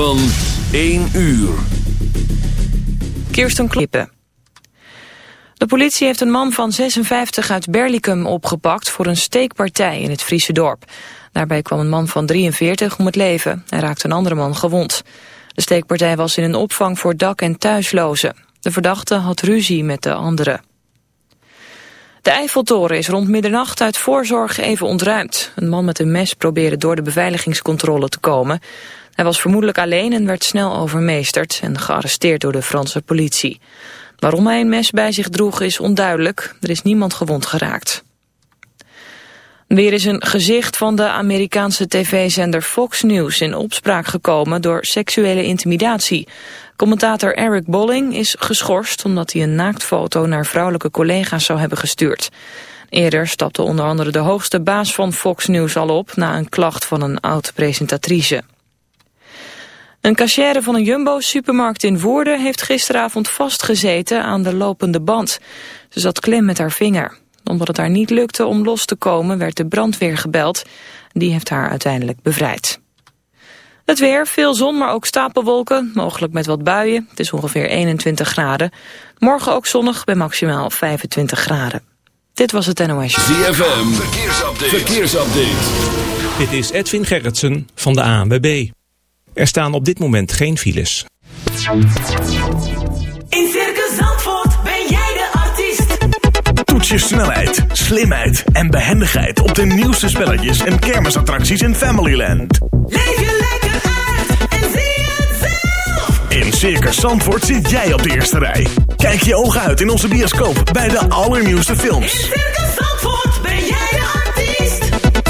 van 1 uur. Kirsten Klippen. De politie heeft een man van 56 uit Berlicum opgepakt voor een steekpartij in het Friese dorp. Daarbij kwam een man van 43 om het leven en raakte een andere man gewond. De steekpartij was in een opvang voor dak- en thuislozen. De verdachte had ruzie met de anderen. De Eiffeltoren is rond middernacht uit voorzorg even ontruimd. Een man met een mes probeerde door de beveiligingscontrole te komen. Hij was vermoedelijk alleen en werd snel overmeesterd en gearresteerd door de Franse politie. Waarom hij een mes bij zich droeg is onduidelijk. Er is niemand gewond geraakt. Weer is een gezicht van de Amerikaanse tv-zender Fox News in opspraak gekomen door seksuele intimidatie. Commentator Eric Bolling is geschorst omdat hij een naaktfoto naar vrouwelijke collega's zou hebben gestuurd. Eerder stapte onder andere de hoogste baas van Fox News al op na een klacht van een oud-presentatrice. Een cachère van een Jumbo-supermarkt in Woerden heeft gisteravond vastgezeten aan de lopende band. Ze zat klem met haar vinger. Omdat het haar niet lukte om los te komen werd de brandweer gebeld. Die heeft haar uiteindelijk bevrijd. Het weer, veel zon, maar ook stapelwolken, mogelijk met wat buien. Het is ongeveer 21 graden. Morgen ook zonnig bij maximaal 25 graden. Dit was het NOS. ZFM, verkeersupdate. verkeersupdate. Dit is Edwin Gerritsen van de ANWB. Er staan op dit moment geen files. In Circus Zandvoort ben jij de artiest. Toets je snelheid, slimheid en behendigheid op de nieuwste spelletjes en kermisattracties in Familyland. Leef je lekker uit en zie het zelf. In Circus Zandvoort zit jij op de eerste rij. Kijk je ogen uit in onze bioscoop bij de allernieuwste In films. Circus Zandvoort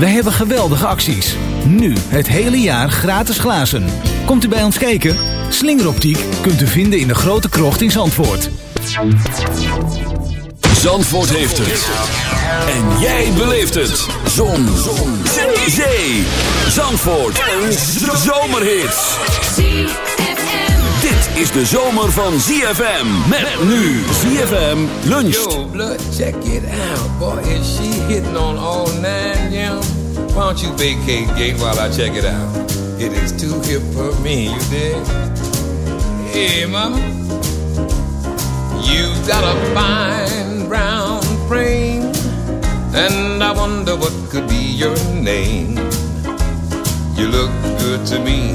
Wij hebben geweldige acties. Nu het hele jaar gratis glazen. Komt u bij ons kijken? Slingeroptiek kunt u vinden in de grote krocht in Zandvoort. Zandvoort heeft het. En jij beleeft het. Zon. Zon. Zee. Zandvoort. Een zomerhit. Is de zomer van ZFM. Met nu ZFM luncht. Yo, blood, check it out. Boy, is she hitting on all nine, yeah? Why don't you vacate gate while I check it out? It is too hip for me, you dig? Hey, mama. You got a fine brown frame, and I wonder what could be your name. You look good to me,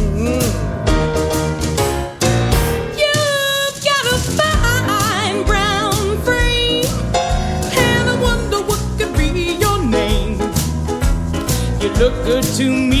Look good to me,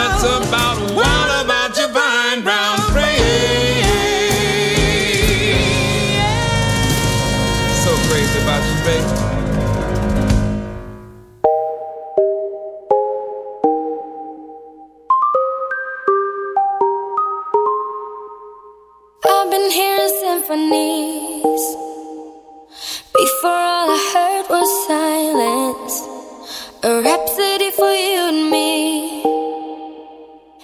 nuts about. What about your fine brown frame? So crazy about you, baby. I've been hearing symphonies. Before all I heard was silence. A rhapsody for you and me.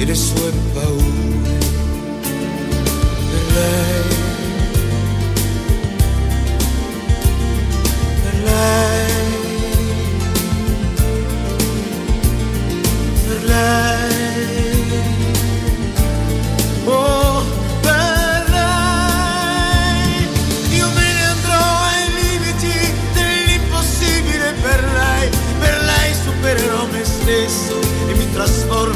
i det svunpa ord Belej Belej Belej Oh.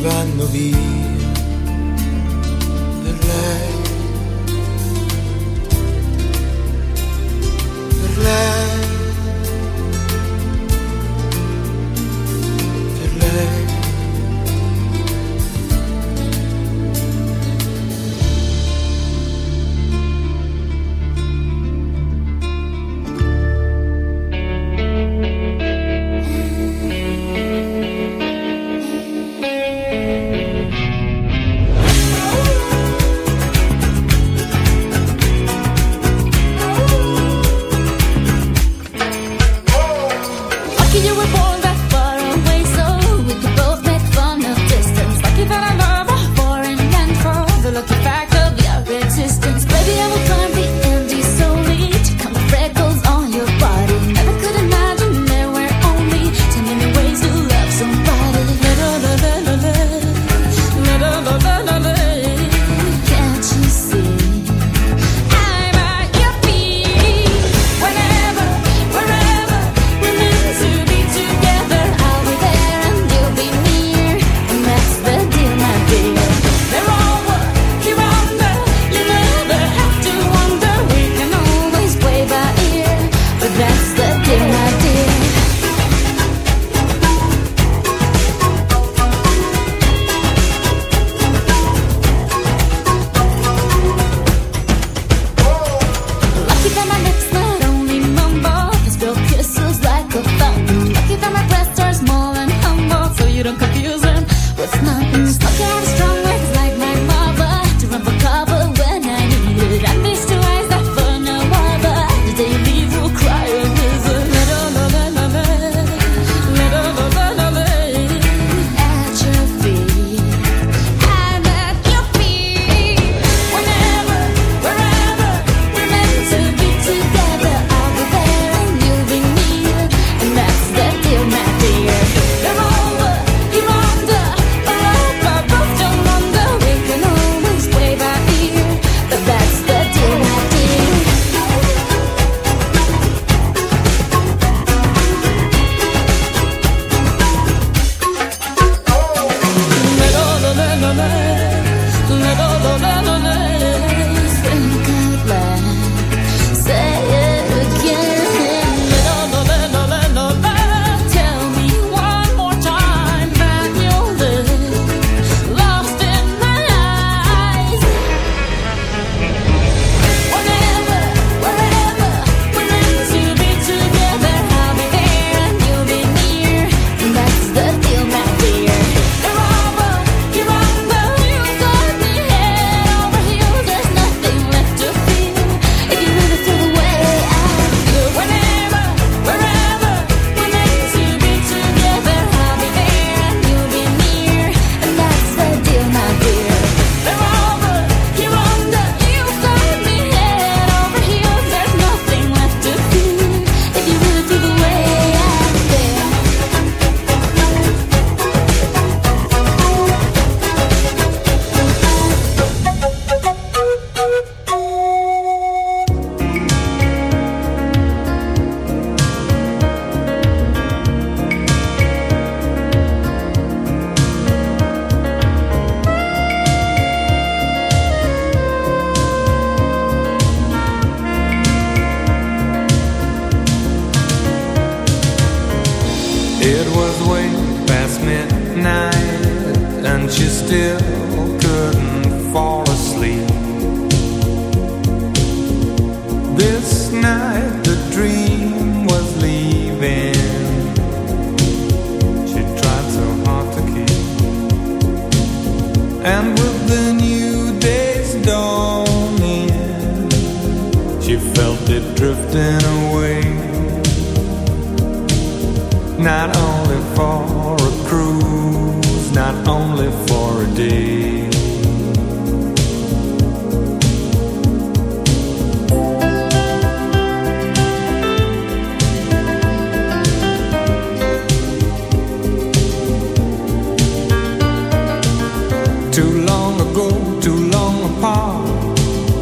vanno via per lei,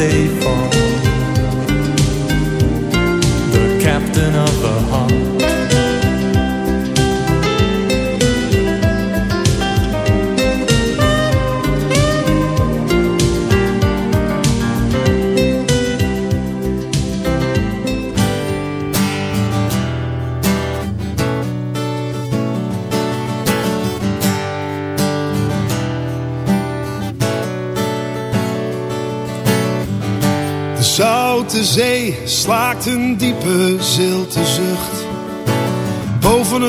they fall. The captain of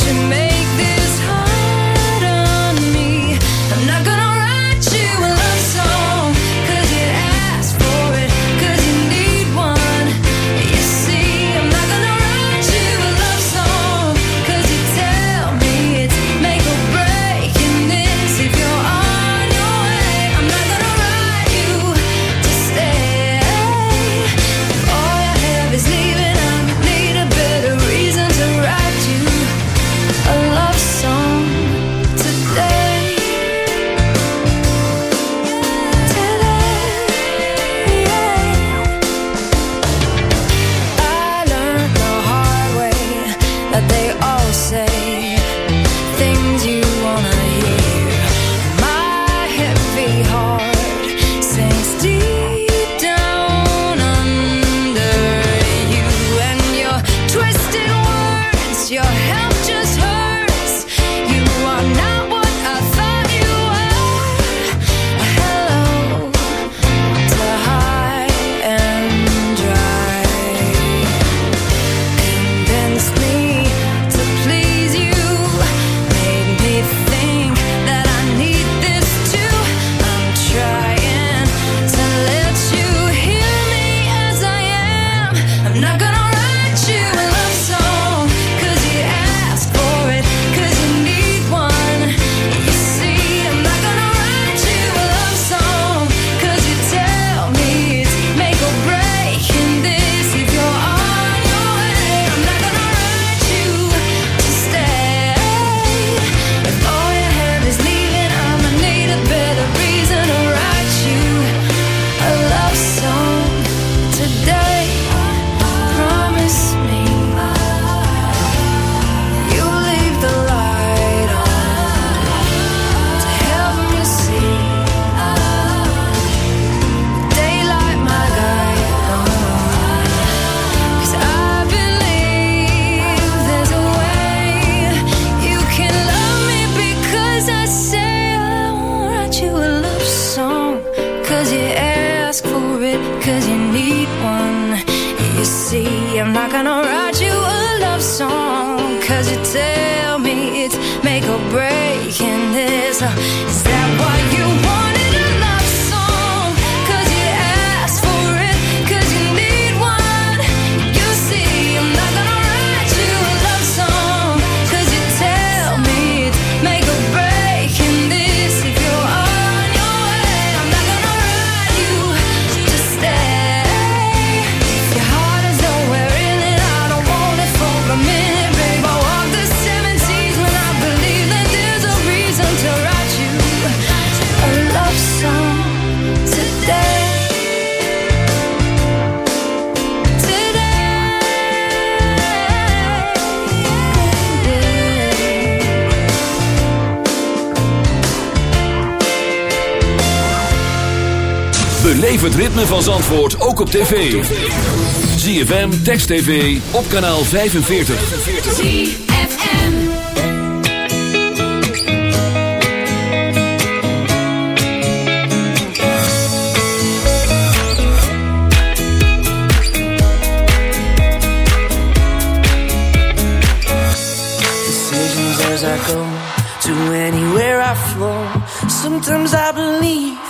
to make op tv. ZFM, Text TV, op kanaal 45. ZFM Decisions as I go, to anywhere I flow. Sometimes I believe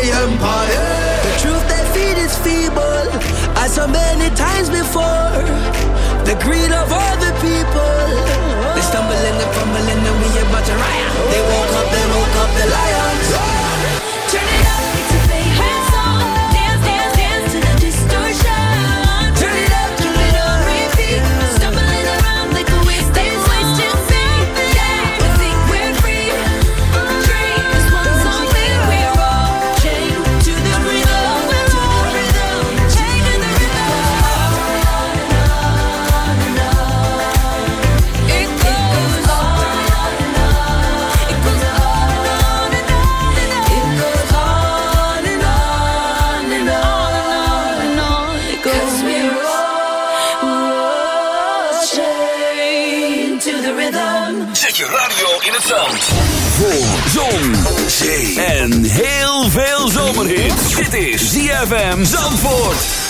the empire. The truth they feed is feeble, as so many times before. The greed of all the people. They stumble and they fumble and then we about to riot. They woke up, they woke up, they lie. is ZFM Zandvoort.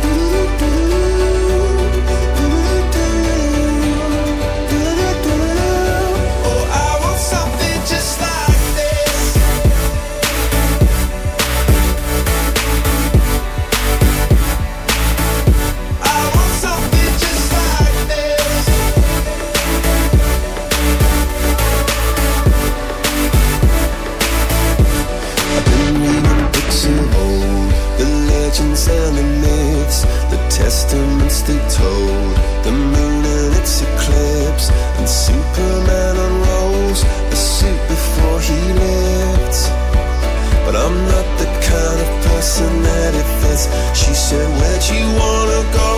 Said, Where'd you wanna go?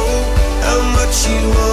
How much you wanna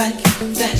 like that.